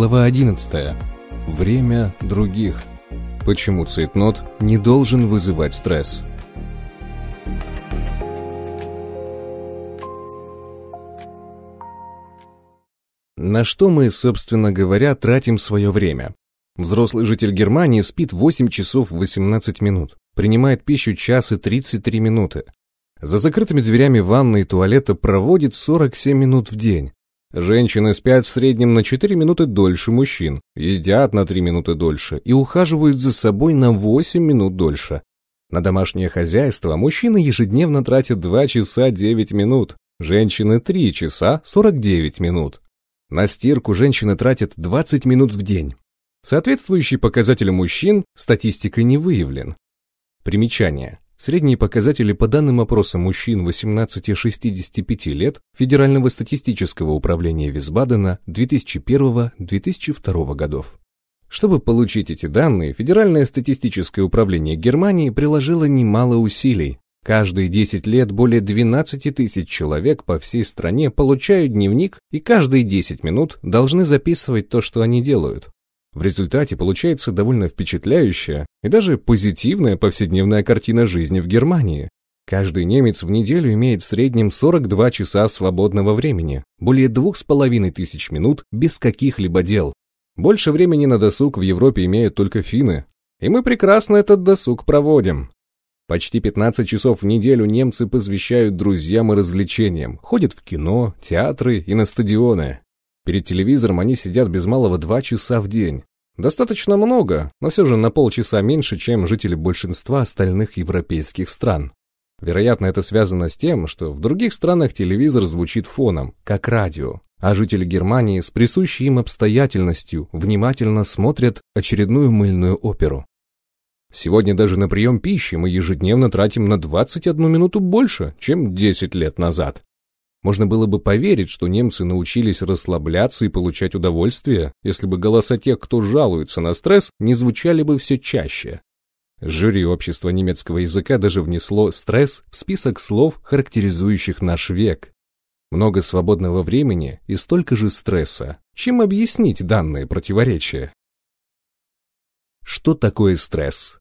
Глава 11. Время других. Почему цейтнот не должен вызывать стресс? На что мы, собственно говоря, тратим свое время? Взрослый житель Германии спит 8 часов 18 минут, принимает пищу час и 33 минуты. За закрытыми дверями ванны и туалета проводит 47 минут в день. Женщины спят в среднем на 4 минуты дольше мужчин, едят на 3 минуты дольше и ухаживают за собой на 8 минут дольше. На домашнее хозяйство мужчины ежедневно тратят 2 часа 9 минут, женщины 3 часа 49 минут. На стирку женщины тратят 20 минут в день. Соответствующий показатель мужчин статистикой не выявлен. Примечание. Средние показатели по данным опроса мужчин 18-65 лет Федерального статистического управления Висбадена 2001-2002 годов. Чтобы получить эти данные, Федеральное статистическое управление Германии приложило немало усилий. Каждые 10 лет более 12 тысяч человек по всей стране получают дневник и каждые 10 минут должны записывать то, что они делают. В результате получается довольно впечатляющая и даже позитивная повседневная картина жизни в Германии. Каждый немец в неделю имеет в среднем 42 часа свободного времени, более двух с половиной тысяч минут без каких-либо дел. Больше времени на досуг в Европе имеют только финны, и мы прекрасно этот досуг проводим. Почти 15 часов в неделю немцы посвящают друзьям и развлечениям, ходят в кино, театры и на стадионы. Перед телевизором они сидят без малого два часа в день. Достаточно много, но все же на полчаса меньше, чем жители большинства остальных европейских стран. Вероятно, это связано с тем, что в других странах телевизор звучит фоном, как радио, а жители Германии с присущей им обстоятельностью внимательно смотрят очередную мыльную оперу. Сегодня даже на прием пищи мы ежедневно тратим на 21 минуту больше, чем 10 лет назад. Можно было бы поверить, что немцы научились расслабляться и получать удовольствие, если бы голоса тех, кто жалуется на стресс, не звучали бы все чаще. Жюри общества немецкого языка даже внесло стресс в список слов, характеризующих наш век. Много свободного времени и столько же стресса. Чем объяснить данные противоречия? Что такое стресс?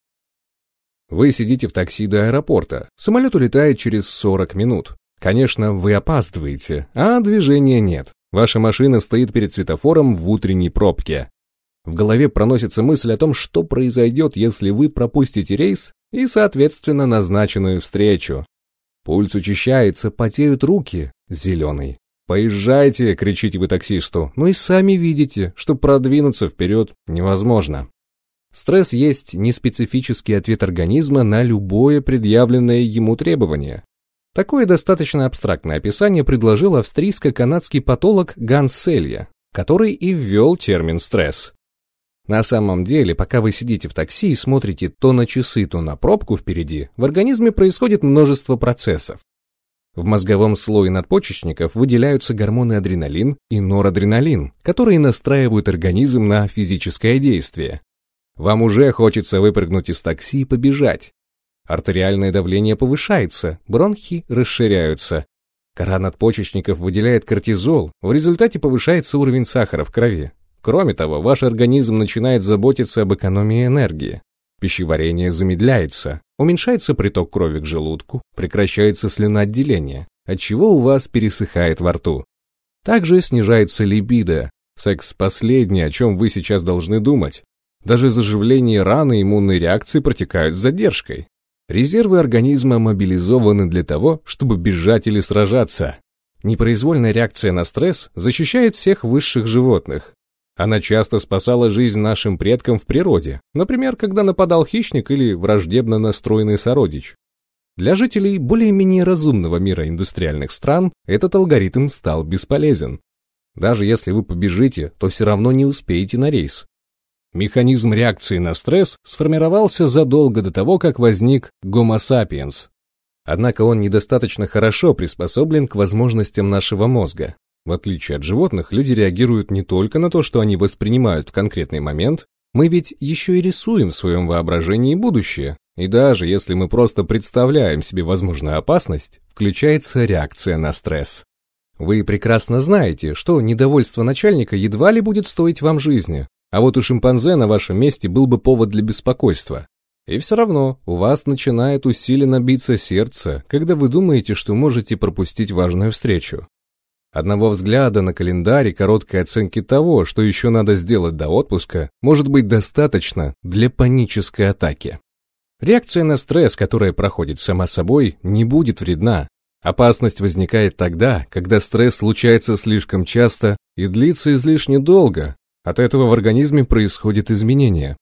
Вы сидите в такси до аэропорта. Самолет улетает через 40 минут. Конечно, вы опаздываете, а движения нет. Ваша машина стоит перед светофором в утренней пробке. В голове проносится мысль о том, что произойдет, если вы пропустите рейс и, соответственно, назначенную встречу. Пульс учащается, потеют руки. Зеленый. «Поезжайте!» — кричите вы таксисту, но и сами видите, что продвинуться вперед невозможно. Стресс есть неспецифический ответ организма на любое предъявленное ему требование. Такое достаточно абстрактное описание предложил австрийско-канадский патолог Ганс Селья, который и ввел термин «стресс». На самом деле, пока вы сидите в такси и смотрите то на часы, то на пробку впереди, в организме происходит множество процессов. В мозговом слое надпочечников выделяются гормоны адреналин и норадреналин, которые настраивают организм на физическое действие. Вам уже хочется выпрыгнуть из такси и побежать, Артериальное давление повышается, бронхи расширяются. Кора надпочечников выделяет кортизол, в результате повышается уровень сахара в крови. Кроме того, ваш организм начинает заботиться об экономии энергии. Пищеварение замедляется, уменьшается приток крови к желудку, прекращается слюноотделение, отчего у вас пересыхает во рту. Также снижается либидо, секс последнее, о чем вы сейчас должны думать. Даже заживление раны иммунной реакции протекают с задержкой. Резервы организма мобилизованы для того, чтобы бежать или сражаться. Непроизвольная реакция на стресс защищает всех высших животных. Она часто спасала жизнь нашим предкам в природе, например, когда нападал хищник или враждебно настроенный сородич. Для жителей более-менее разумного мира индустриальных стран этот алгоритм стал бесполезен. Даже если вы побежите, то все равно не успеете на рейс. Механизм реакции на стресс сформировался задолго до того, как возник Homo sapiens. Однако он недостаточно хорошо приспособлен к возможностям нашего мозга. В отличие от животных, люди реагируют не только на то, что они воспринимают в конкретный момент, мы ведь еще и рисуем в своем воображении будущее. И даже если мы просто представляем себе возможную опасность, включается реакция на стресс. Вы прекрасно знаете, что недовольство начальника едва ли будет стоить вам жизни, а вот у шимпанзе на вашем месте был бы повод для беспокойства. И все равно у вас начинает усиленно биться сердце, когда вы думаете, что можете пропустить важную встречу. Одного взгляда на календарь и короткой оценки того, что еще надо сделать до отпуска, может быть достаточно для панической атаки. Реакция на стресс, которая проходит сама собой, не будет вредна. Опасность возникает тогда, когда стресс случается слишком часто и длится излишне долго. От этого в организме происходят изменения.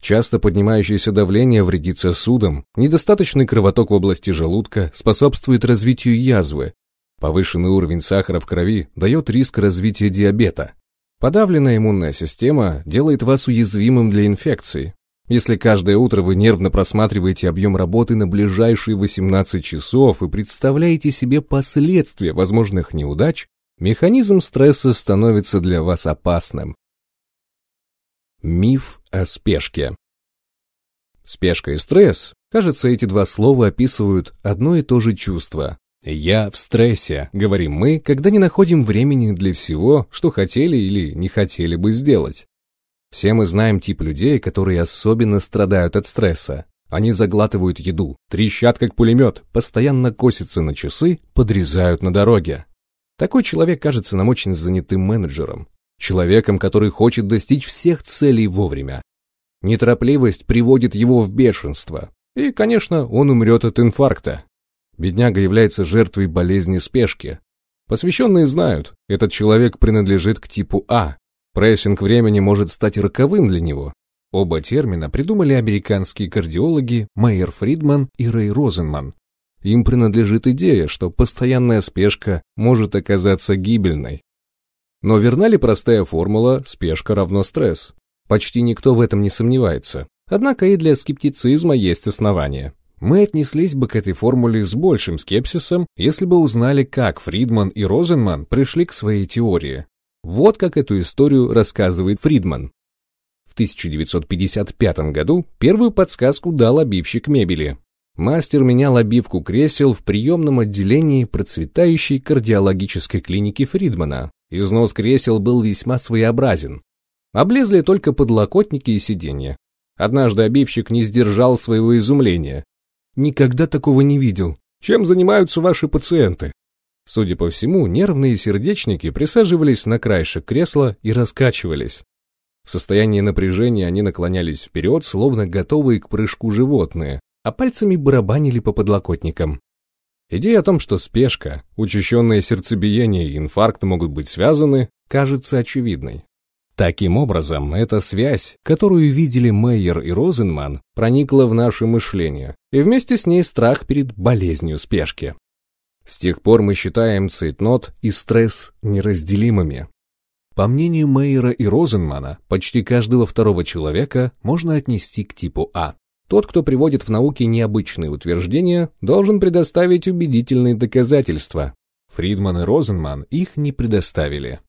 Часто поднимающееся давление вредит сосудам, недостаточный кровоток в области желудка способствует развитию язвы. Повышенный уровень сахара в крови дает риск развития диабета. Подавленная иммунная система делает вас уязвимым для инфекций, если каждое утро вы нервно просматриваете объем работы на ближайшие 18 часов и представляете себе последствия возможных неудач, механизм стресса становится для вас опасным. Миф о спешке. Спешка и стресс, кажется, эти два слова описывают одно и то же чувство. «Я в стрессе», — говорим мы, когда не находим времени для всего, что хотели или не хотели бы сделать. Все мы знаем тип людей, которые особенно страдают от стресса. Они заглатывают еду, трещат как пулемет, постоянно косятся на часы, подрезают на дороге. Такой человек кажется нам очень занятым менеджером, человеком, который хочет достичь всех целей вовремя. Неторопливость приводит его в бешенство, и, конечно, он умрет от инфаркта. Бедняга является жертвой болезни спешки. Посвященные знают, этот человек принадлежит к типу А, Прессинг времени может стать роковым для него. Оба термина придумали американские кардиологи Майер Фридман и Рэй Розенман. Им принадлежит идея, что постоянная спешка может оказаться гибельной. Но верна ли простая формула «спешка равно стресс»? Почти никто в этом не сомневается. Однако и для скептицизма есть основания. Мы отнеслись бы к этой формуле с большим скепсисом, если бы узнали, как Фридман и Розенман пришли к своей теории. Вот как эту историю рассказывает Фридман. В 1955 году первую подсказку дал обивщик мебели. Мастер менял обивку кресел в приемном отделении процветающей кардиологической клиники Фридмана. Износ кресел был весьма своеобразен. Облезли только подлокотники и сиденья. Однажды обивщик не сдержал своего изумления. «Никогда такого не видел. Чем занимаются ваши пациенты?» Судя по всему, нервные сердечники присаживались на краешек кресла и раскачивались. В состоянии напряжения они наклонялись вперед, словно готовые к прыжку животные, а пальцами барабанили по подлокотникам. Идея о том, что спешка, учащенное сердцебиение и инфаркт могут быть связаны, кажется очевидной. Таким образом, эта связь, которую видели Мейер и Розенман, проникла в наше мышление, и вместе с ней страх перед болезнью спешки. С тех пор мы считаем цейтнот и стресс неразделимыми. По мнению Мейера и Розенмана, почти каждого второго человека можно отнести к типу А. Тот, кто приводит в науке необычные утверждения, должен предоставить убедительные доказательства. Фридман и Розенман их не предоставили.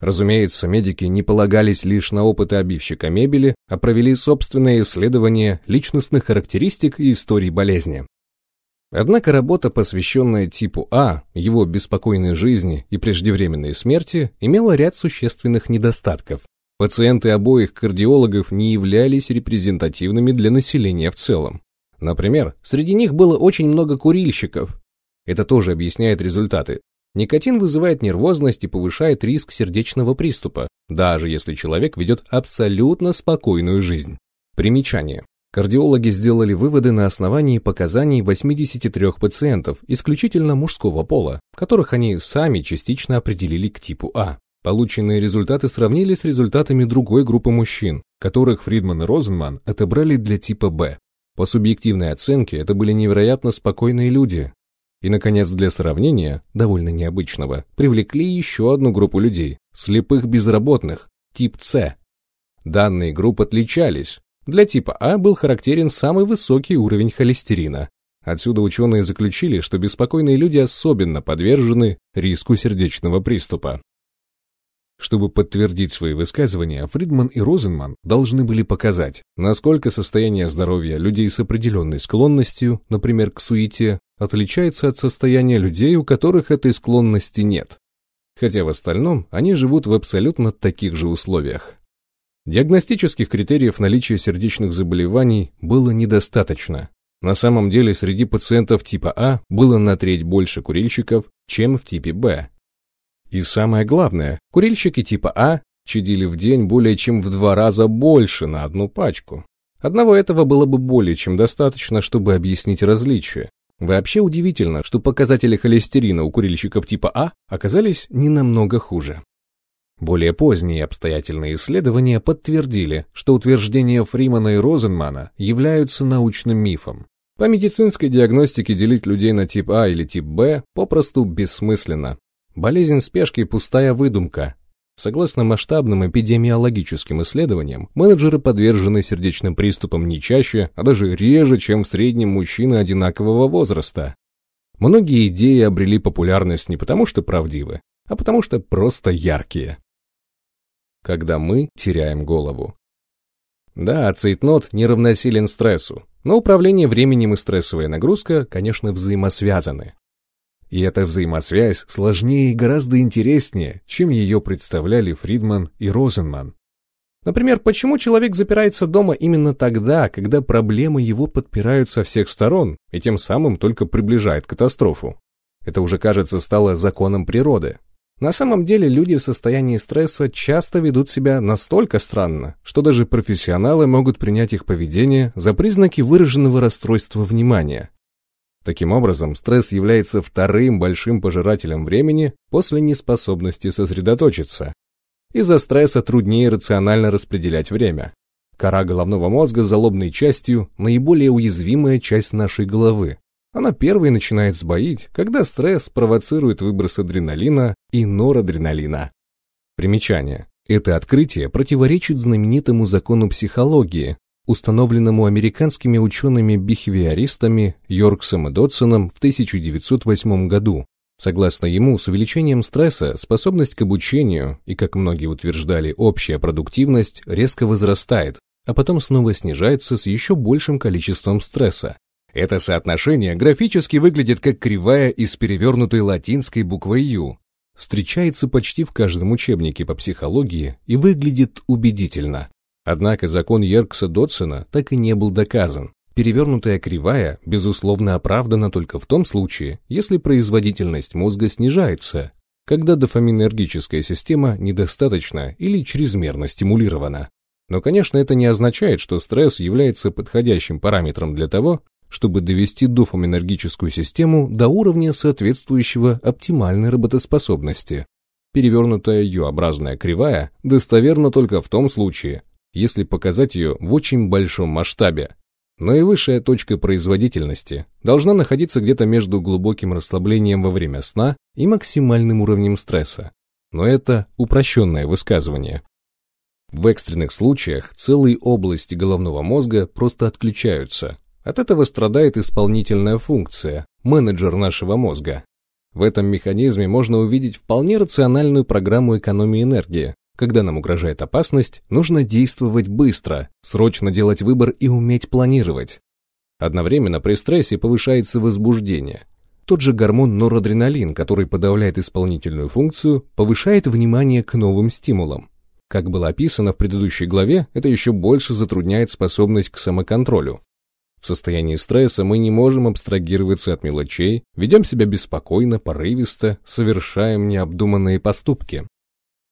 Разумеется, медики не полагались лишь на опыты обивщика мебели, а провели собственное исследование личностных характеристик и историй болезни. Однако работа, посвященная типу А, его беспокойной жизни и преждевременной смерти, имела ряд существенных недостатков. Пациенты обоих кардиологов не являлись репрезентативными для населения в целом. Например, среди них было очень много курильщиков. Это тоже объясняет результаты. Никотин вызывает нервозность и повышает риск сердечного приступа, даже если человек ведет абсолютно спокойную жизнь. Примечание. Кардиологи сделали выводы на основании показаний 83 пациентов исключительно мужского пола, которых они сами частично определили к типу А. Полученные результаты сравнили с результатами другой группы мужчин, которых Фридман и Розенман отобрали для типа Б. По субъективной оценке это были невероятно спокойные люди. И, наконец, для сравнения, довольно необычного, привлекли еще одну группу людей, слепых безработных, тип С. Данные групп отличались, для типа А был характерен самый высокий уровень холестерина. Отсюда ученые заключили, что беспокойные люди особенно подвержены риску сердечного приступа. Чтобы подтвердить свои высказывания, Фридман и Розенман должны были показать, насколько состояние здоровья людей с определенной склонностью, например, к суете, отличается от состояния людей, у которых этой склонности нет. Хотя в остальном они живут в абсолютно таких же условиях. Диагностических критериев наличия сердечных заболеваний было недостаточно. На самом деле среди пациентов типа А было на треть больше курильщиков, чем в типе Б. И самое главное, курильщики типа А чадили в день более чем в два раза больше на одну пачку. Одного этого было бы более чем достаточно, чтобы объяснить различия. Вообще удивительно, что показатели холестерина у курильщиков типа А оказались не намного хуже. Более поздние обстоятельные исследования подтвердили, что утверждения Фримана и Розенмана являются научным мифом. По медицинской диагностике делить людей на тип А или тип Б попросту бессмысленно. Болезнь спешки – пустая выдумка. Согласно масштабным эпидемиологическим исследованиям, менеджеры подвержены сердечным приступам не чаще, а даже реже, чем в среднем мужчины одинакового возраста. Многие идеи обрели популярность не потому, что правдивы, а потому что просто яркие. Когда мы теряем голову. Да, цейтнот не равносилен стрессу, но управление временем и стрессовая нагрузка, конечно, взаимосвязаны. И эта взаимосвязь сложнее и гораздо интереснее, чем ее представляли Фридман и Розенман. Например, почему человек запирается дома именно тогда, когда проблемы его подпирают со всех сторон и тем самым только приближает катастрофу? Это уже, кажется, стало законом природы. На самом деле люди в состоянии стресса часто ведут себя настолько странно, что даже профессионалы могут принять их поведение за признаки выраженного расстройства внимания – Таким образом, стресс является вторым большим пожирателем времени после неспособности сосредоточиться. Из-за стресса труднее рационально распределять время. Кора головного мозга за лобной частью – наиболее уязвимая часть нашей головы. Она первой начинает сбоить, когда стресс провоцирует выброс адреналина и норадреналина. Примечание. Это открытие противоречит знаменитому закону психологии, установленному американскими учеными-бихевиористами Йорксом и Додсоном в 1908 году. Согласно ему, с увеличением стресса способность к обучению и, как многие утверждали, общая продуктивность резко возрастает, а потом снова снижается с еще большим количеством стресса. Это соотношение графически выглядит как кривая из перевернутой латинской буквой «Ю». Встречается почти в каждом учебнике по психологии и выглядит убедительно. Однако закон Йеркса-Дотсона так и не был доказан. Перевернутая кривая, безусловно, оправдана только в том случае, если производительность мозга снижается, когда дофаминергическая система недостаточно или чрезмерно стимулирована. Но, конечно, это не означает, что стресс является подходящим параметром для того, чтобы довести дофаминергическую систему до уровня соответствующего оптимальной работоспособности. Перевернутая Ю-образная кривая достоверна только в том случае, если показать ее в очень большом масштабе. Наивысшая точка производительности должна находиться где-то между глубоким расслаблением во время сна и максимальным уровнем стресса. Но это упрощенное высказывание. В экстренных случаях целые области головного мозга просто отключаются. От этого страдает исполнительная функция, менеджер нашего мозга. В этом механизме можно увидеть вполне рациональную программу экономии энергии, когда нам угрожает опасность, нужно действовать быстро, срочно делать выбор и уметь планировать. Одновременно при стрессе повышается возбуждение. Тот же гормон норадреналин, который подавляет исполнительную функцию, повышает внимание к новым стимулам. Как было описано в предыдущей главе, это еще больше затрудняет способность к самоконтролю. В состоянии стресса мы не можем абстрагироваться от мелочей, ведем себя беспокойно, порывисто, совершаем необдуманные поступки.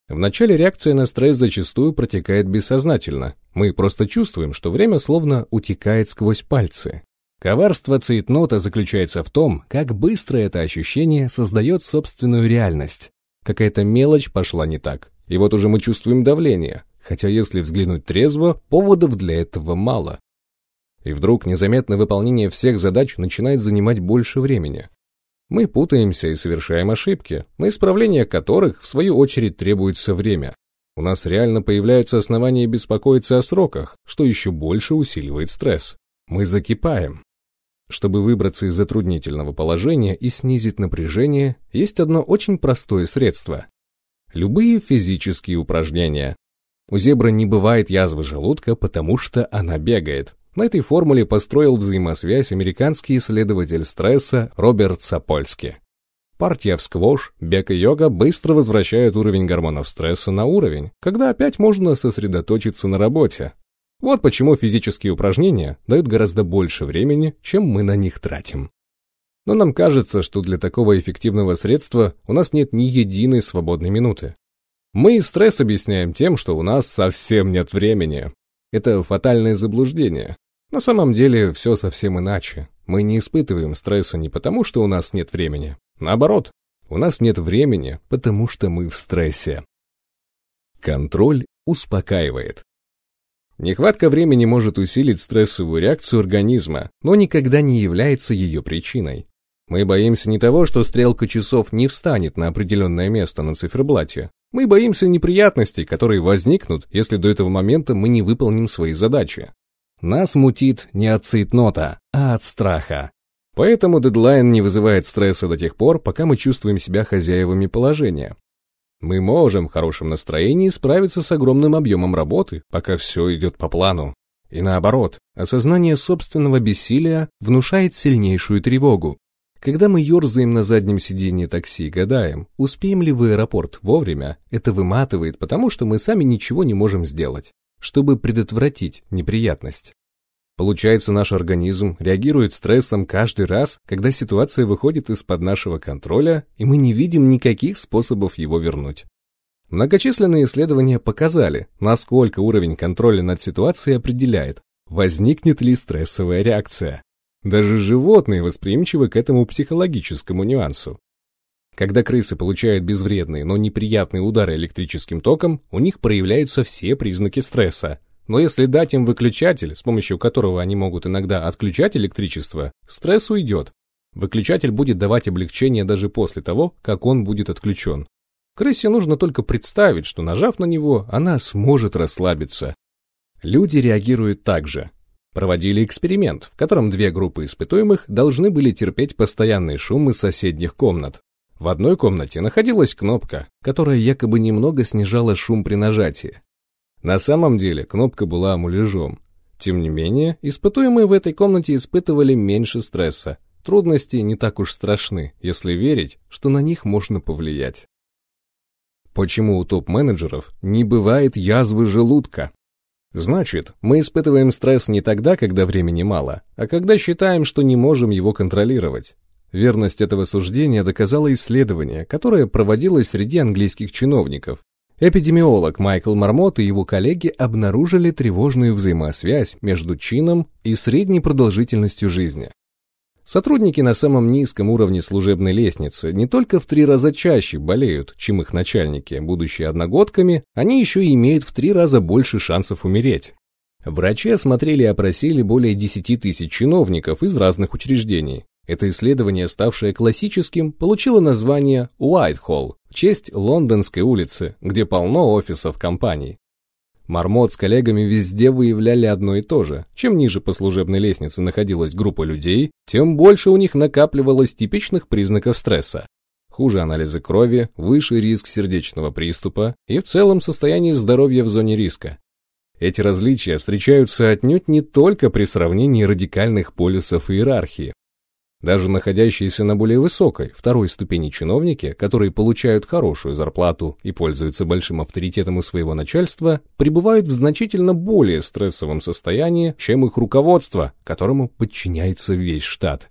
Вначале реакция на стресс зачастую протекает бессознательно. Мы просто чувствуем, что время словно утекает сквозь пальцы. Коварство цейтнота заключается в том, как быстро это ощущение создает собственную реальность. Какая-то мелочь пошла не так, и вот уже мы чувствуем давление, хотя если взглянуть трезво, поводов для этого мало. И вдруг незаметное выполнение всех задач начинает занимать больше времени. Мы путаемся и совершаем ошибки, на исправление которых, в свою очередь, требуется время. У нас реально появляются основания беспокоиться о сроках, что еще больше усиливает стресс. Мы закипаем. Чтобы выбраться из затруднительного положения и снизить напряжение, есть одно очень простое средство. любые физические упражнения. У зебры не бывает язвы желудка, потому что она бегает. На этой формуле построил взаимосвязь американский исследователь стресса Роберт Сапольски. Партия в сквош, бег и йога быстро возвращают уровень гормонов стресса на уровень, когда опять можно сосредоточиться на работе. Вот почему физические упражнения дают гораздо больше времени, чем мы на них тратим. Но нам кажется, что для такого эффективного средства у нас нет ни единой свободной минуты. Мы стресс объясняем тем, что у нас совсем нет времени. Это фатальное заблуждение. На самом деле все совсем иначе. Мы не испытываем стресса не потому, что у нас нет времени. Наоборот, у нас нет времени, потому что мы в стрессе. Контроль успокаивает. Нехватка времени может усилить стрессовую реакцию организма, но никогда не является ее причиной. Мы боимся не того, что стрелка часов не встанет на определенное место на циферблате. Мы боимся неприятностей, которые возникнут, если до этого момента мы не выполним свои задачи. Нас мутит не от цейтнота, а от страха. Поэтому дедлайн не вызывает стресса до тех пор, пока мы чувствуем себя хозяевами положения. Мы можем в хорошем настроении справиться с огромным объемом работы, пока все идет по плану. И наоборот, осознание собственного бессилия внушает сильнейшую тревогу. Когда мы ерзаем на заднем сиденье такси и гадаем, успеем ли в аэропорт вовремя, это выматывает, потому что мы сами ничего не можем сделать, чтобы предотвратить неприятность. Получается, наш организм реагирует стрессом каждый раз, когда ситуация выходит из-под нашего контроля, и мы не видим никаких способов его вернуть. Многочисленные исследования показали, насколько уровень контроля над ситуацией определяет, возникнет ли стрессовая реакция. Даже животные восприимчивы к этому психологическому нюансу. Когда крысы получают безвредные, но неприятные удары электрическим током, у них проявляются все признаки стресса. Но если дать им выключатель, с помощью которого они могут иногда отключать электричество, стресс уйдет. Выключатель будет давать облегчение даже после того, как он будет отключен. Крысе нужно только представить, что нажав на него, она сможет расслабиться. Люди реагируют так же. Проводили эксперимент, в котором две группы испытуемых должны были терпеть постоянный шум из соседних комнат. В одной комнате находилась кнопка, которая якобы немного снижала шум при нажатии. На самом деле кнопка была муляжом. Тем не менее, испытуемые в этой комнате испытывали меньше стресса. Трудности не так уж страшны, если верить, что на них можно повлиять. Почему у топ-менеджеров не бывает язвы желудка? Значит, мы испытываем стресс не тогда, когда времени мало, а когда считаем, что не можем его контролировать. Верность этого суждения доказало исследование, которое проводилось среди английских чиновников. Эпидемиолог Майкл Мармот и его коллеги обнаружили тревожную взаимосвязь между чином и средней продолжительностью жизни. Сотрудники на самом низком уровне служебной лестницы не только в три раза чаще болеют, чем их начальники, будущие одногодками, они еще и имеют в три раза больше шансов умереть. Врачи осмотрели и опросили более 10 тысяч чиновников из разных учреждений. Это исследование, ставшее классическим, получило название Уайтхолл в честь Лондонской улицы, где полно офисов компаний. Мармот с коллегами везде выявляли одно и то же. Чем ниже по служебной лестнице находилась группа людей, тем больше у них накапливалось типичных признаков стресса. Хуже анализы крови, выше риск сердечного приступа и в целом состояние здоровья в зоне риска. Эти различия встречаются отнюдь не только при сравнении радикальных полюсов иерархии, даже находящиеся на более высокой, второй ступени чиновники, которые получают хорошую зарплату и пользуются большим авторитетом у своего начальства, пребывают в значительно более стрессовом состоянии, чем их руководство, которому подчиняется весь штат.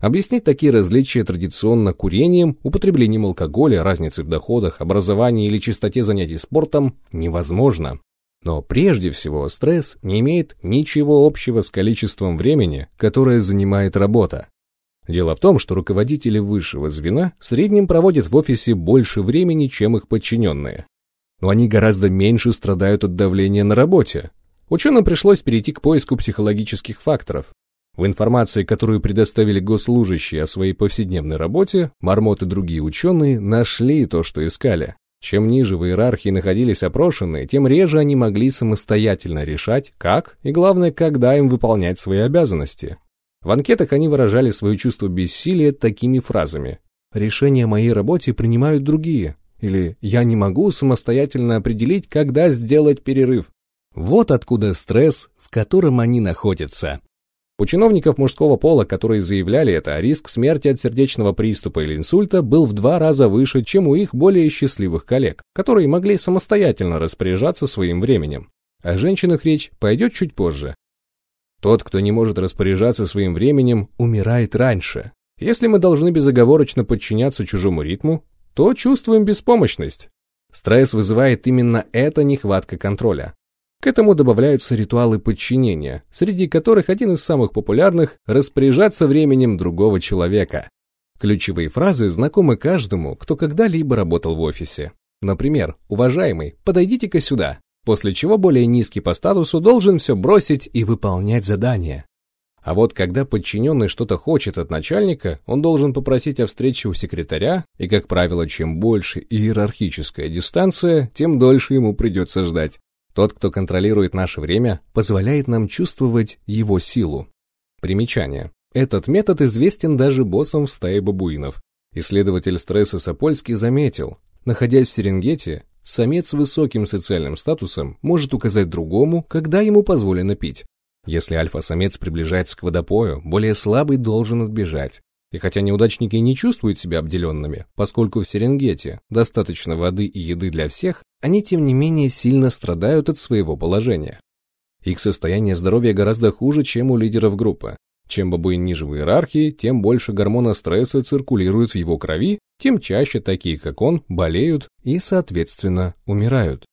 Объяснить такие различия традиционно курением, употреблением алкоголя, разницей в доходах, образовании или частоте занятий спортом невозможно. Но прежде всего стресс не имеет ничего общего с количеством времени, которое занимает работа. Дело в том, что руководители высшего звена в среднем проводят в офисе больше времени, чем их подчиненные. Но они гораздо меньше страдают от давления на работе. Ученым пришлось перейти к поиску психологических факторов. В информации, которую предоставили госслужащие о своей повседневной работе, Мармот и другие ученые нашли то, что искали. Чем ниже в иерархии находились опрошенные, тем реже они могли самостоятельно решать, как и, главное, когда им выполнять свои обязанности. В анкетах они выражали свое чувство бессилия такими фразами. «Решения о моей работе принимают другие. или «я не могу самостоятельно определить, когда сделать перерыв». Вот откуда стресс, в котором они находятся. У чиновников мужского пола, которые заявляли это, риск смерти от сердечного приступа или инсульта был в два раза выше, чем у их более счастливых коллег, которые могли самостоятельно распоряжаться своим временем. О женщинах речь пойдет чуть позже. Тот, кто не может распоряжаться своим временем, умирает раньше. Если мы должны безоговорочно подчиняться чужому ритму, то чувствуем беспомощность. Стресс вызывает именно эта нехватка контроля. К этому добавляются ритуалы подчинения, среди которых один из самых популярных – распоряжаться временем другого человека. Ключевые фразы знакомы каждому, кто когда-либо работал в офисе. Например, «Уважаемый, подойдите-ка сюда», после чего более низкий по статусу должен все бросить и выполнять задание. А вот когда подчиненный что-то хочет от начальника, он должен попросить о встрече у секретаря, и, как правило, чем больше иерархическая дистанция, тем дольше ему придется ждать. Тот, кто контролирует наше время, позволяет нам чувствовать его силу. Примечание. Этот метод известен даже боссам в стае бабуинов. Исследователь стресса Сапольский заметил, находясь в Серенгете, самец с высоким социальным статусом может указать другому, когда ему позволено пить. Если альфа-самец приближается к водопою, более слабый должен отбежать. И хотя неудачники не чувствуют себя обделенными, поскольку в Серенгете достаточно воды и еды для всех, они тем не менее сильно страдают от своего положения. Их состояние здоровья гораздо хуже, чем у лидеров группы. Чем бабуин ниже в иерархии, тем больше гормона стресса циркулирует в его крови, тем чаще такие, как он, болеют и, соответственно, умирают.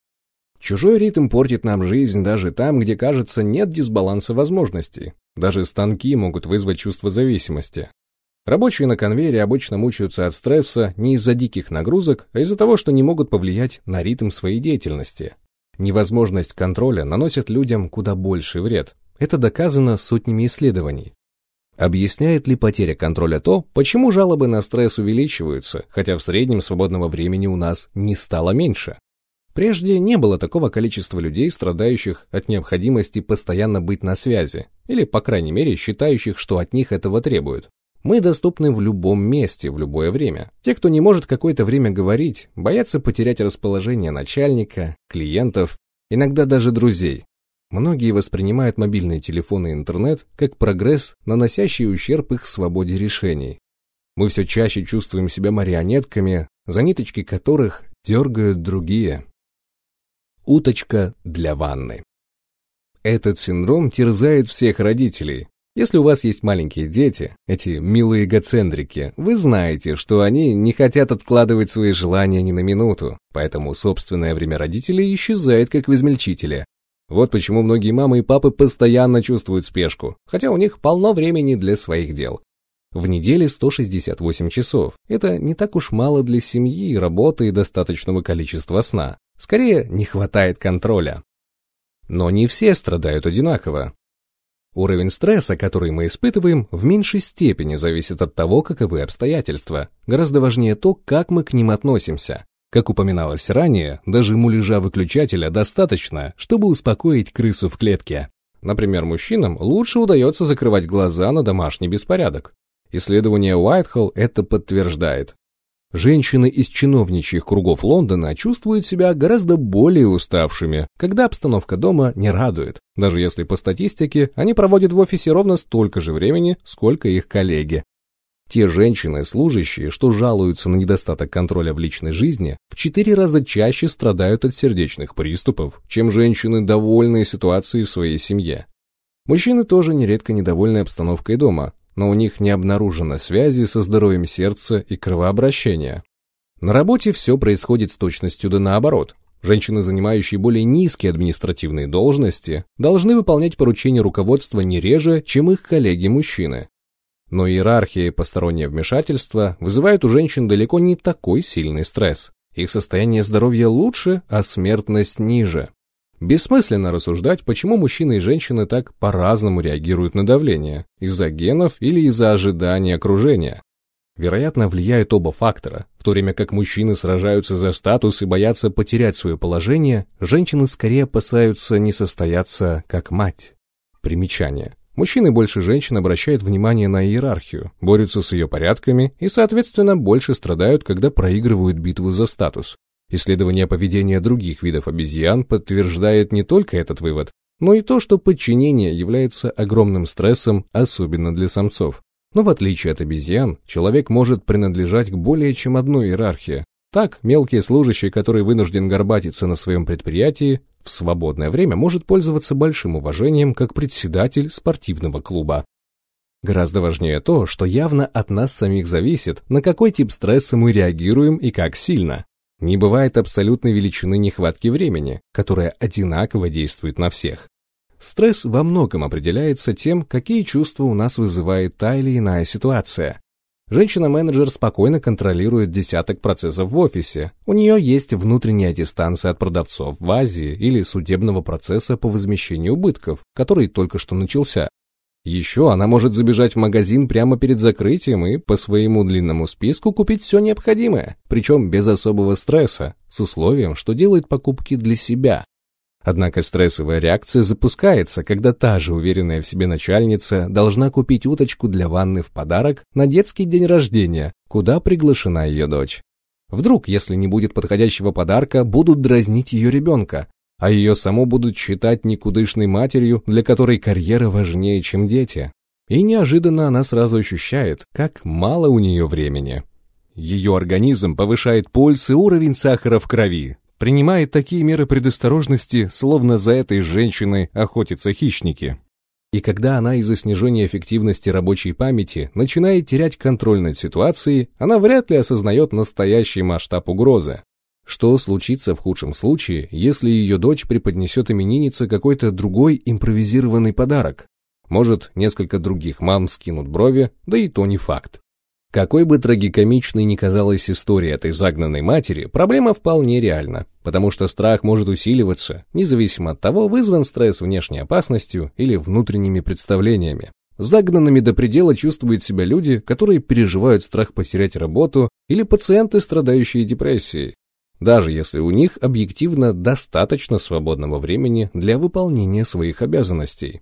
Чужой ритм портит нам жизнь даже там, где, кажется, нет дисбаланса возможностей. Даже станки могут вызвать чувство зависимости. Рабочие на конвейере обычно мучаются от стресса не из-за диких нагрузок, а из-за того, что не могут повлиять на ритм своей деятельности. Невозможность контроля наносит людям куда больший вред. Это доказано сотнями исследований. Объясняет ли потеря контроля то, почему жалобы на стресс увеличиваются, хотя в среднем свободного времени у нас не стало меньше? Прежде не было такого количества людей, страдающих от необходимости постоянно быть на связи, или, по крайней мере, считающих, что от них этого требуют. Мы доступны в любом месте, в любое время. Те, кто не может какое-то время говорить, боятся потерять расположение начальника, клиентов, иногда даже друзей. Многие воспринимают мобильные телефоны и интернет как прогресс, наносящий ущерб их свободе решений. Мы все чаще чувствуем себя марионетками, за ниточки которых дергают другие. Уточка для ванны. Этот синдром терзает всех родителей, если у вас есть маленькие дети, эти милые эгоцентрики, вы знаете, что они не хотят откладывать свои желания ни на минуту, поэтому собственное время родителей исчезает как в измельчителе. Вот почему многие мамы и папы постоянно чувствуют спешку, хотя у них полно времени для своих дел. В неделе 168 часов. Это не так уж мало для семьи, работы и достаточного количества сна. Скорее, не хватает контроля. Но не все страдают одинаково. Уровень стресса, который мы испытываем, в меньшей степени зависит от того, каковы обстоятельства. Гораздо важнее то, как мы к ним относимся. Как упоминалось ранее, даже муляжа выключателя достаточно, чтобы успокоить крысу в клетке. Например, мужчинам лучше удается закрывать глаза на домашний беспорядок. Исследование Уайтхолл это подтверждает. Женщины из чиновничьих кругов Лондона чувствуют себя гораздо более уставшими, когда обстановка дома не радует, даже если по статистике они проводят в офисе ровно столько же времени, сколько их коллеги. Те женщины, служащие, что жалуются на недостаток контроля в личной жизни, в четыре раза чаще страдают от сердечных приступов, чем женщины, довольные ситуацией в своей семье. Мужчины тоже нередко недовольны обстановкой дома, но у них не обнаружено связи со здоровьем сердца и кровообращения. На работе все происходит с точностью да наоборот. Женщины, занимающие более низкие административные должности, должны выполнять поручения руководства не реже, чем их коллеги-мужчины. Но иерархия и постороннее вмешательство вызывают у женщин далеко не такой сильный стресс. Их состояние здоровья лучше, а смертность ниже. Бессмысленно рассуждать, почему мужчины и женщины так по-разному реагируют на давление, из-за генов или из-за ожидания окружения. Вероятно, влияют оба фактора. В то время как мужчины сражаются за статус и боятся потерять свое положение, женщины скорее опасаются не состояться как мать. Примечание. Мужчины больше женщин обращают внимание на иерархию, борются с ее порядками и, соответственно, больше страдают, когда проигрывают битву за статус. Исследование поведения других видов обезьян подтверждает не только этот вывод, но и то, что подчинение является огромным стрессом, особенно для самцов. Но в отличие от обезьян, человек может принадлежать к более чем одной иерархии. Так, мелкий служащий, который вынужден горбатиться на своем предприятии, в свободное время может пользоваться большим уважением как председатель спортивного клуба. Гораздо важнее то, что явно от нас самих зависит, на какой тип стресса мы реагируем и как сильно. Не бывает абсолютной величины нехватки времени, которая одинаково действует на всех. Стресс во многом определяется тем, какие чувства у нас вызывает та или иная ситуация. Женщина-менеджер спокойно контролирует десяток процессов в офисе. У нее есть внутренняя дистанция от продавцов в Азии или судебного процесса по возмещению убытков, который только что начался. Еще она может забежать в магазин прямо перед закрытием и по своему длинному списку купить все необходимое, причем без особого стресса, с условием, что делает покупки для себя. Однако стрессовая реакция запускается, когда та же уверенная в себе начальница должна купить уточку для ванны в подарок на детский день рождения, куда приглашена ее дочь. Вдруг, если не будет подходящего подарка, будут дразнить ее ребенка, а ее саму будут считать никудышной матерью, для которой карьера важнее, чем дети. И неожиданно она сразу ощущает, как мало у нее времени. Ее организм повышает пульс и уровень сахара в крови, принимает такие меры предосторожности, словно за этой женщиной охотятся хищники. И когда она из-за снижения эффективности рабочей памяти начинает терять контроль над ситуацией, она вряд ли осознает настоящий масштаб угрозы. Что случится в худшем случае, если ее дочь преподнесет имениннице какой-то другой импровизированный подарок? Может, несколько других мам скинут брови, да и то не факт. Какой бы трагикомичной ни казалась история этой загнанной матери, проблема вполне реальна, потому что страх может усиливаться, независимо от того, вызван стресс внешней опасностью или внутренними представлениями. Загнанными до предела чувствуют себя люди, которые переживают страх потерять работу или пациенты, страдающие депрессией, даже если у них объективно достаточно свободного времени для выполнения своих обязанностей.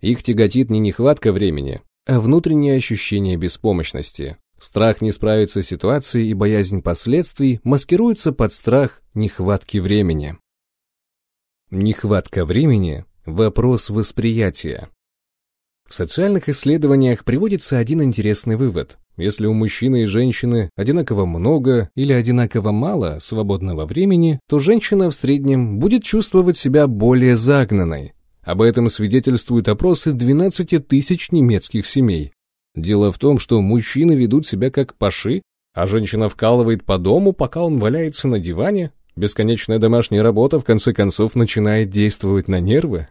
Их тяготит не нехватка времени, а внутреннее ощущение беспомощности, Страх не справиться с ситуацией и боязнь последствий маскируются под страх нехватки времени. Нехватка времени – вопрос восприятия. В социальных исследованиях приводится один интересный вывод. Если у мужчины и женщины одинаково много или одинаково мало свободного времени, то женщина в среднем будет чувствовать себя более загнанной. Об этом свидетельствуют опросы 12 тысяч немецких семей. Дело в том, что мужчины ведут себя как паши, а женщина вкалывает по дому, пока он валяется на диване. Бесконечная домашняя работа в конце концов начинает действовать на нервы.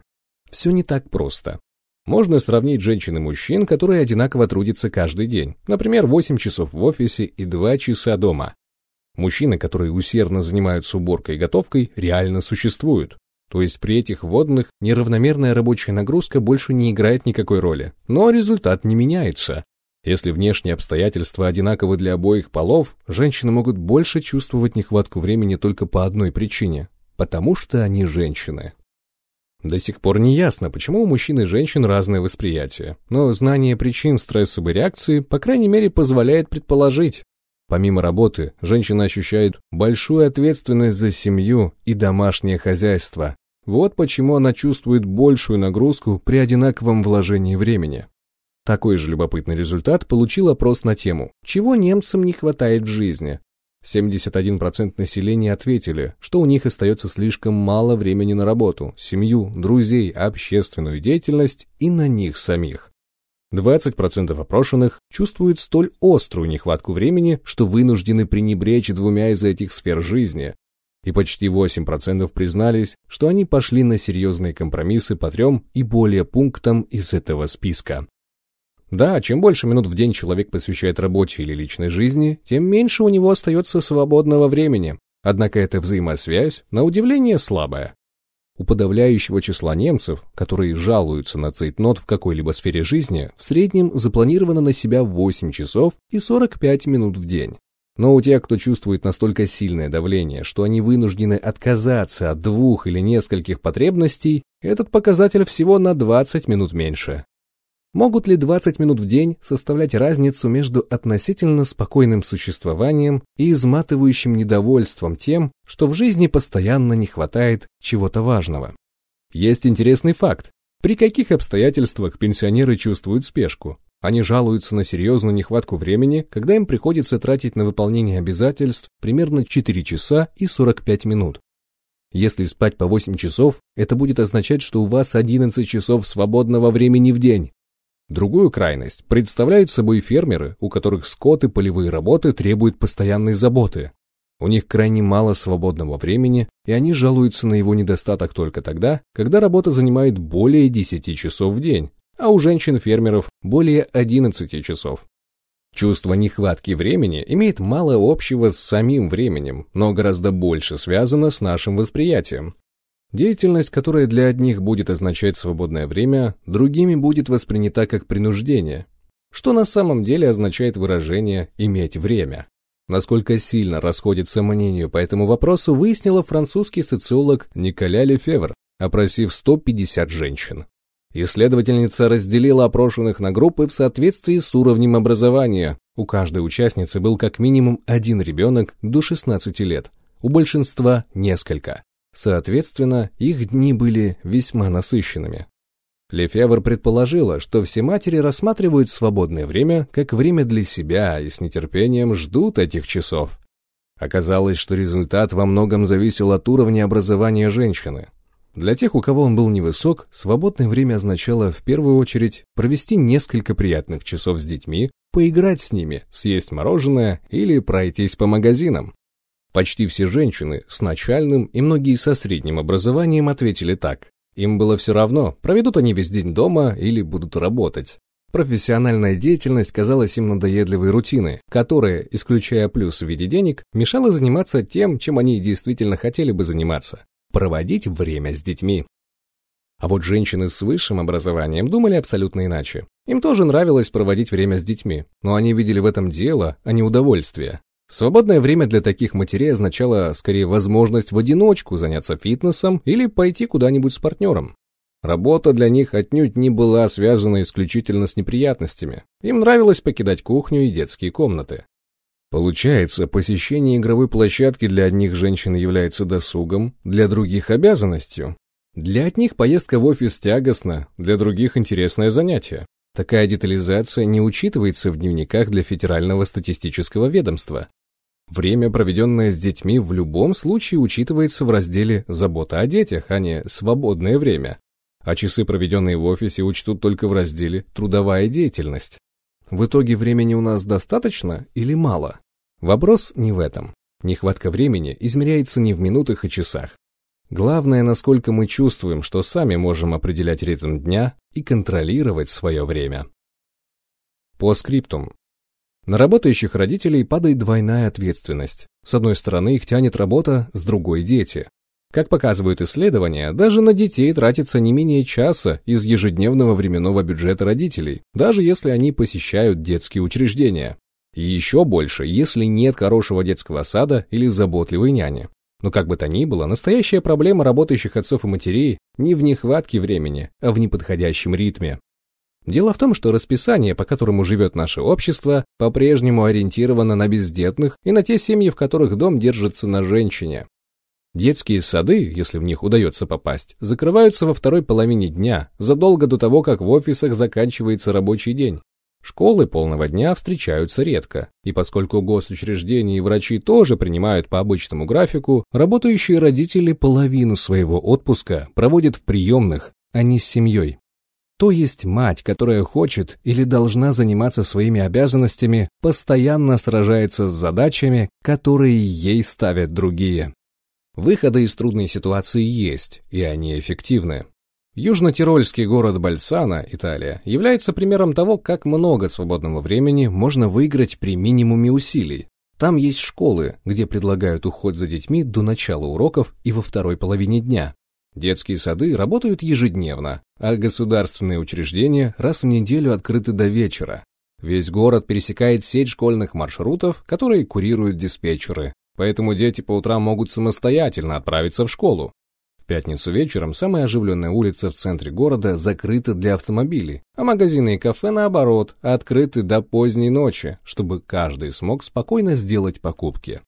Все не так просто. Можно сравнить женщин и мужчин, которые одинаково трудятся каждый день. Например, 8 часов в офисе и 2 часа дома. Мужчины, которые усердно занимаются уборкой и готовкой, реально существуют. То есть при этих водных неравномерная рабочая нагрузка больше не играет никакой роли, но результат не меняется. Если внешние обстоятельства одинаковы для обоих полов, женщины могут больше чувствовать нехватку времени только по одной причине – потому что они женщины. До сих пор не ясно, почему у мужчин и женщин разное восприятие, но знание причин стрессовой реакции, по крайней мере, позволяет предположить. Помимо работы, женщина ощущает большую ответственность за семью и домашнее хозяйство, вот почему она чувствует большую нагрузку при одинаковом вложении времени. Такой же любопытный результат получил опрос на тему «Чего немцам не хватает в жизни?». 71% населения ответили, что у них остается слишком мало времени на работу, семью, друзей, общественную деятельность и на них самих. 20% опрошенных чувствуют столь острую нехватку времени, что вынуждены пренебречь двумя из этих сфер жизни, и почти 8% признались, что они пошли на серьезные компромиссы по трем и более пунктам из этого списка. Да, чем больше минут в день человек посвящает работе или личной жизни, тем меньше у него остается свободного времени. Однако эта взаимосвязь, на удивление, слабая. У подавляющего числа немцев, которые жалуются на цейтнот в какой-либо сфере жизни, в среднем запланировано на себя 8 часов и 45 минут в день. Но у тех, кто чувствует настолько сильное давление, что они вынуждены отказаться от двух или нескольких потребностей, этот показатель всего на 20 минут меньше. Могут ли 20 минут в день составлять разницу между относительно спокойным существованием и изматывающим недовольством тем, что в жизни постоянно не хватает чего-то важного? Есть интересный факт. При каких обстоятельствах пенсионеры чувствуют спешку? Они жалуются на серьезную нехватку времени, когда им приходится тратить на выполнение обязательств примерно 4 часа и 45 минут. Если спать по 8 часов, это будет означать, что у вас 11 часов свободного времени в день. Другую крайность представляют собой фермеры, у которых скот и полевые работы требуют постоянной заботы. У них крайне мало свободного времени, и они жалуются на его недостаток только тогда, когда работа занимает более 10 часов в день, а у женщин-фермеров более 11 часов. Чувство нехватки времени имеет мало общего с самим временем, но гораздо больше связано с нашим восприятием. Деятельность, которая для одних будет означать свободное время, другими будет воспринята как принуждение, что на самом деле означает выражение «иметь время». Насколько сильно расходится мнению по этому вопросу, выяснила французский социолог Николя Лефевр, опросив 150 женщин. Исследовательница разделила опрошенных на группы в соответствии с уровнем образования. У каждой участницы был как минимум один ребенок до 16 лет, у большинства несколько. Соответственно, их дни были весьма насыщенными. Лефевр предположила, что все матери рассматривают свободное время как время для себя и с нетерпением ждут этих часов. Оказалось, что результат во многом зависел от уровня образования женщины. Для тех, у кого он был невысок, свободное время означало в первую очередь провести несколько приятных часов с детьми, поиграть с ними, съесть мороженое или пройтись по магазинам. Почти все женщины с начальным и многие со средним образованием ответили так. Им было все равно, проведут они весь день дома или будут работать. Профессиональная деятельность казалась им надоедливой рутиной, которая, исключая плюс в виде денег, мешала заниматься тем, чем они действительно хотели бы заниматься проводить время с детьми. А вот женщины с высшим образованием думали абсолютно иначе. Им тоже нравилось проводить время с детьми, но они видели в этом дело, а не удовольствие. Свободное время для таких матерей означало скорее возможность в одиночку заняться фитнесом или пойти куда-нибудь с партнером. Работа для них отнюдь не была связана исключительно с неприятностями. Им нравилось покидать кухню и детские комнаты. Получается, посещение игровой площадки для одних женщин является досугом, для других – обязанностью. Для одних поездка в офис тягостна, для других – интересное занятие. Такая детализация не учитывается в дневниках для Федерального статистического ведомства. Время, проведенное с детьми, в любом случае учитывается в разделе «Забота о детях», а не «Свободное время». А часы, проведенные в офисе, учтут только в разделе «Трудовая деятельность». В итоге времени у нас достаточно или мало? Вопрос не в этом. Нехватка времени измеряется не в минутах и часах. Главное, насколько мы чувствуем, что сами можем определять ритм дня и контролировать свое время. По скриптум. На работающих родителей падает двойная ответственность. С одной стороны, их тянет работа, с другой – дети. Как показывают исследования, даже на детей тратится не менее часа из ежедневного временного бюджета родителей, даже если они посещают детские учреждения. И еще больше, если нет хорошего детского сада или заботливой няни. Но как бы то ни было, настоящая проблема работающих отцов и матерей не в нехватке времени, а в неподходящем ритме. Дело в том, что расписание, по которому живет наше общество, по-прежнему ориентировано на бездетных и на те семьи, в которых дом держится на женщине. Детские сады, если в них удается попасть, закрываются во второй половине дня, задолго до того, как в офисах заканчивается рабочий день. Школы полного дня встречаются редко, и поскольку госучреждения и врачи тоже принимают по обычному графику, работающие родители половину своего отпуска проводят в приемных, а не с семьей. То есть мать, которая хочет или должна заниматься своими обязанностями, постоянно сражается с задачами, которые ей ставят другие. Выходы из трудной ситуации есть, и они эффективны. Южно-тирольский город Бальсана, Италия, является примером того, как много свободного времени можно выиграть при минимуме усилий. Там есть школы, где предлагают уход за детьми до начала уроков и во второй половине дня. Детские сады работают ежедневно, а государственные учреждения раз в неделю открыты до вечера. Весь город пересекает сеть школьных маршрутов, которые курируют диспетчеры, поэтому дети по утрам могут самостоятельно отправиться в школу. В пятницу вечером самая оживленная улица в центре города закрыта для автомобилей, а магазины и кафе, наоборот, открыты до поздней ночи, чтобы каждый смог спокойно сделать покупки.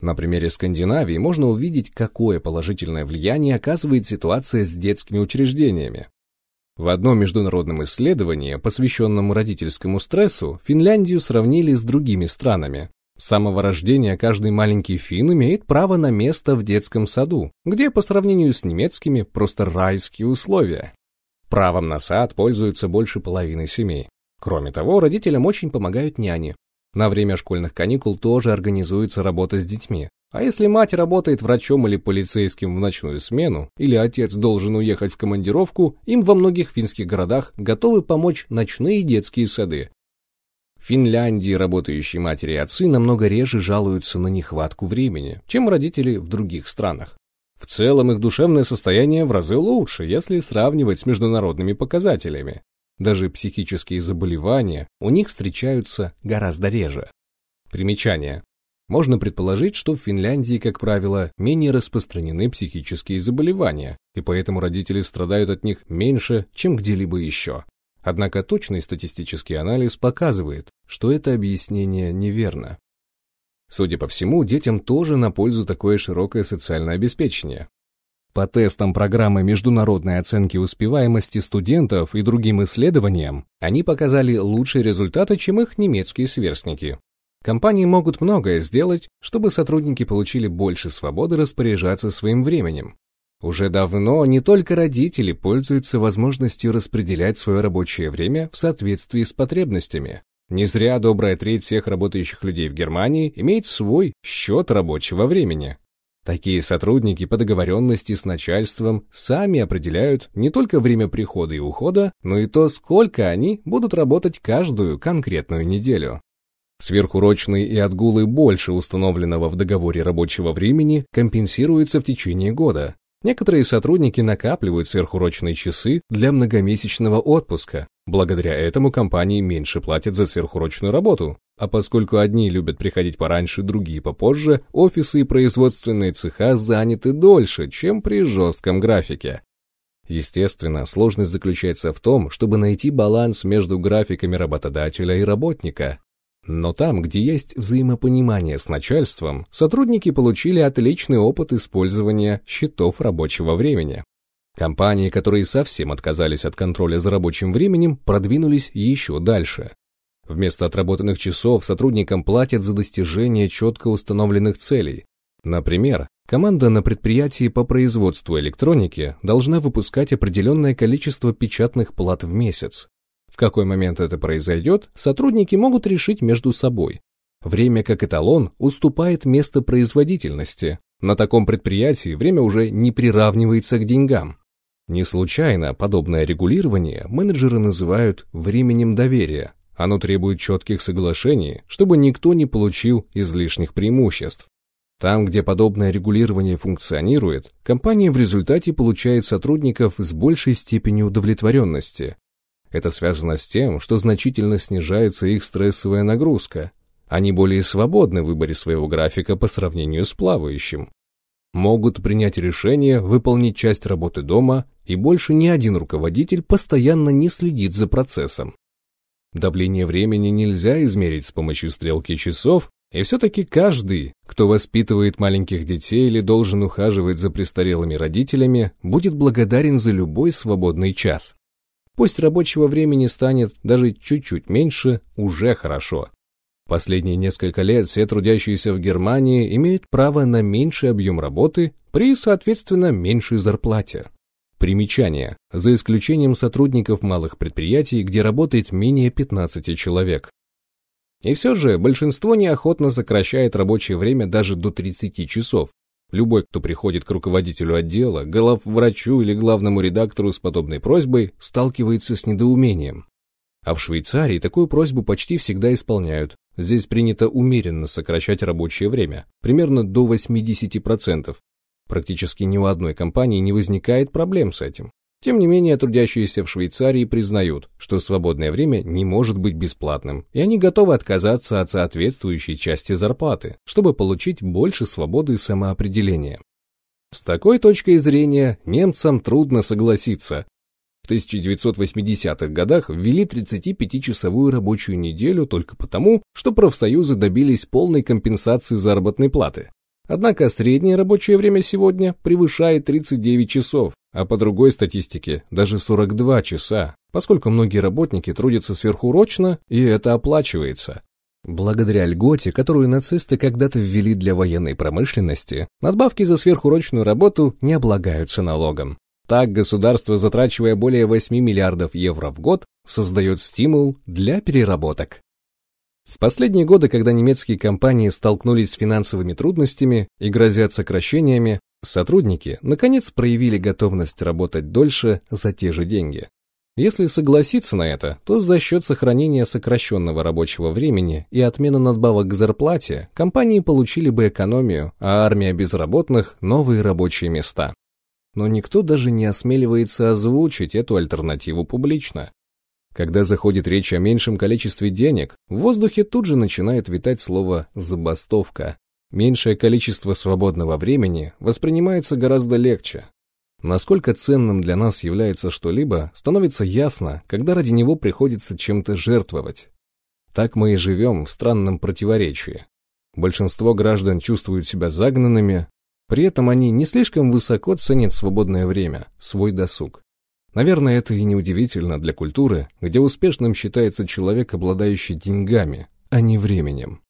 На примере Скандинавии можно увидеть, какое положительное влияние оказывает ситуация с детскими учреждениями. В одном международном исследовании, посвященном родительскому стрессу, Финляндию сравнили с другими странами, с самого рождения каждый маленький фин имеет право на место в детском саду, где по сравнению с немецкими просто райские условия. Правом на сад пользуются больше половины семей. Кроме того, родителям очень помогают няни. На время школьных каникул тоже организуется работа с детьми. А если мать работает врачом или полицейским в ночную смену, или отец должен уехать в командировку, им во многих финских городах готовы помочь ночные детские сады, в Финляндии работающие матери и отцы намного реже жалуются на нехватку времени, чем родители в других странах. В целом их душевное состояние в разы лучше, если сравнивать с международными показателями. Даже психические заболевания у них встречаются гораздо реже. Примечание. Можно предположить, что в Финляндии, как правило, менее распространены психические заболевания, и поэтому родители страдают от них меньше, чем где-либо еще. Однако точный статистический анализ показывает, что это объяснение неверно. Судя по всему, детям тоже на пользу такое широкое социальное обеспечение. По тестам программы международной оценки успеваемости студентов и другим исследованиям, они показали лучшие результаты, чем их немецкие сверстники. Компании могут многое сделать, чтобы сотрудники получили больше свободы распоряжаться своим временем, уже давно не только родители пользуются возможностью распределять свое рабочее время в соответствии с потребностями. Не зря добрая треть всех работающих людей в Германии имеет свой счет рабочего времени. Такие сотрудники по договоренности с начальством сами определяют не только время прихода и ухода, но и то, сколько они будут работать каждую конкретную неделю. Сверхурочные и отгулы больше установленного в договоре рабочего времени компенсируются в течение года, Некоторые сотрудники накапливают сверхурочные часы для многомесячного отпуска. Благодаря этому компании меньше платят за сверхурочную работу. А поскольку одни любят приходить пораньше, другие попозже, офисы и производственные цеха заняты дольше, чем при жестком графике. Естественно, сложность заключается в том, чтобы найти баланс между графиками работодателя и работника. Но там, где есть взаимопонимание с начальством, сотрудники получили отличный опыт использования счетов рабочего времени. Компании, которые совсем отказались от контроля за рабочим временем, продвинулись еще дальше. Вместо отработанных часов сотрудникам платят за достижение четко установленных целей. Например, команда на предприятии по производству электроники должна выпускать определенное количество печатных плат в месяц. В какой момент это произойдет, сотрудники могут решить между собой. Время как эталон уступает место производительности. На таком предприятии время уже не приравнивается к деньгам. Не случайно подобное регулирование менеджеры называют временем доверия. Оно требует четких соглашений, чтобы никто не получил излишних преимуществ. Там, где подобное регулирование функционирует, компания в результате получает сотрудников с большей степенью удовлетворенности, это связано с тем, что значительно снижается их стрессовая нагрузка. Они более свободны в выборе своего графика по сравнению с плавающим. Могут принять решение выполнить часть работы дома, и больше ни один руководитель постоянно не следит за процессом. Давление времени нельзя измерить с помощью стрелки часов, и все-таки каждый, кто воспитывает маленьких детей или должен ухаживать за престарелыми родителями, будет благодарен за любой свободный час. Пусть рабочего времени станет даже чуть-чуть меньше, уже хорошо. Последние несколько лет все трудящиеся в Германии имеют право на меньший объем работы при, соответственно, меньшей зарплате. Примечание. За исключением сотрудников малых предприятий, где работает менее 15 человек. И все же большинство неохотно сокращает рабочее время даже до 30 часов, Любой, кто приходит к руководителю отдела, главврачу или главному редактору с подобной просьбой, сталкивается с недоумением. А в Швейцарии такую просьбу почти всегда исполняют. Здесь принято умеренно сокращать рабочее время, примерно до 80%. Практически ни у одной компании не возникает проблем с этим. Тем не менее, трудящиеся в Швейцарии признают, что свободное время не может быть бесплатным, и они готовы отказаться от соответствующей части зарплаты, чтобы получить больше свободы и самоопределения. С такой точкой зрения немцам трудно согласиться. В 1980-х годах ввели 35-часовую рабочую неделю только потому, что профсоюзы добились полной компенсации заработной платы. Однако среднее рабочее время сегодня превышает 39 часов, а по другой статистике даже 42 часа, поскольку многие работники трудятся сверхурочно, и это оплачивается. Благодаря льготе, которую нацисты когда-то ввели для военной промышленности, надбавки за сверхурочную работу не облагаются налогом. Так государство, затрачивая более 8 миллиардов евро в год, создает стимул для переработок. В последние годы, когда немецкие компании столкнулись с финансовыми трудностями и грозят сокращениями, сотрудники наконец проявили готовность работать дольше за те же деньги. Если согласиться на это, то за счет сохранения сокращенного рабочего времени и отмены надбавок к зарплате компании получили бы экономию, а армия безработных – новые рабочие места но никто даже не осмеливается озвучить эту альтернативу публично. Когда заходит речь о меньшем количестве денег, в воздухе тут же начинает витать слово «забастовка». Меньшее количество свободного времени воспринимается гораздо легче. Насколько ценным для нас является что-либо, становится ясно, когда ради него приходится чем-то жертвовать. Так мы и живем в странном противоречии. Большинство граждан чувствуют себя загнанными, при этом они не слишком высоко ценят свободное время, свой досуг. Наверное, это и неудивительно для культуры, где успешным считается человек, обладающий деньгами, а не временем.